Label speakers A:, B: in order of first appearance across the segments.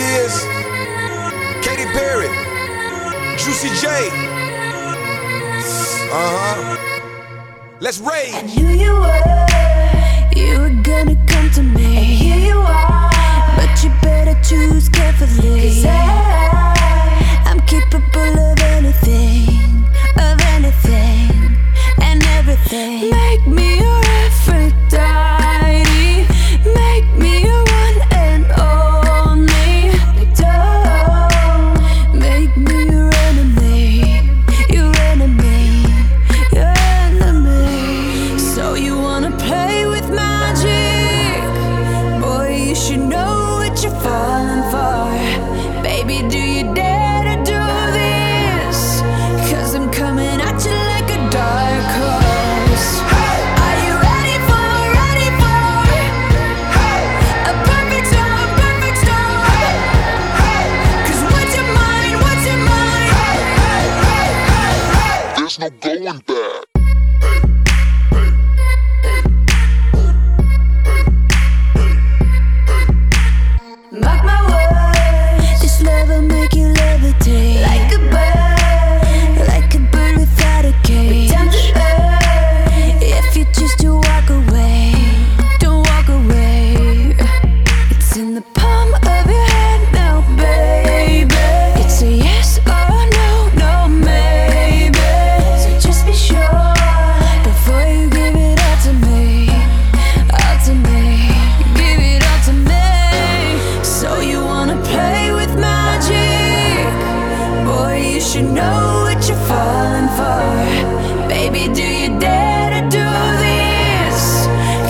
A: is? Katy Perry, Juicy J. Uh huh. Let's
B: I
A: rage.
B: knew you were,
C: You were gonna come to
B: and here you are.
D: No going back.
C: You know what you're falling for. Baby, do you dare to do this?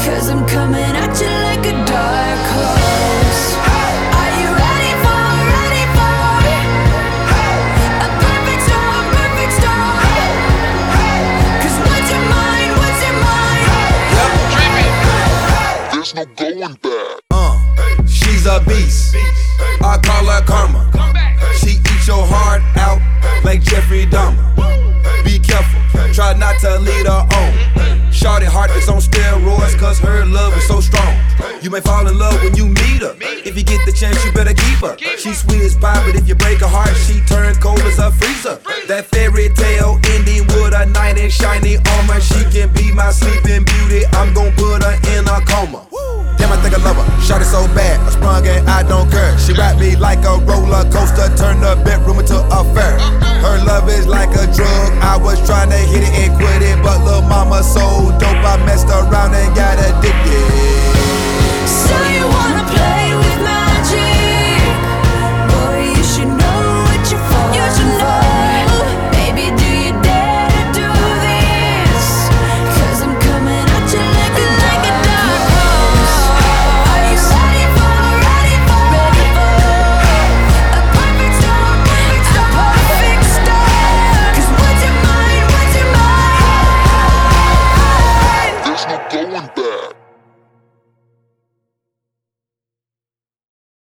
C: Cause I'm coming at you like a dark horse. Are you ready for, ready for a perfect storm, perfect storm? Cause what's your mind, what's your mind?
D: There's no going back.
A: Uh, she's a beast. I call her karma. Like Jeffrey Dahmer. Be careful, try not to lead her on. Shorty heart is on steroids, cause her love is so strong. You may fall in love when you meet her. If you get the chance, you better keep her. She's sweet as pie, but if you break her heart, she turn cold as a freezer. That fairy tale ending with a knight in shiny armor. She can be my sleeping beauty. I'm gon' Shot it so bad, I sprung and I don't care. She wrapped me like a roller coaster, turned the bedroom into a fair. Her love is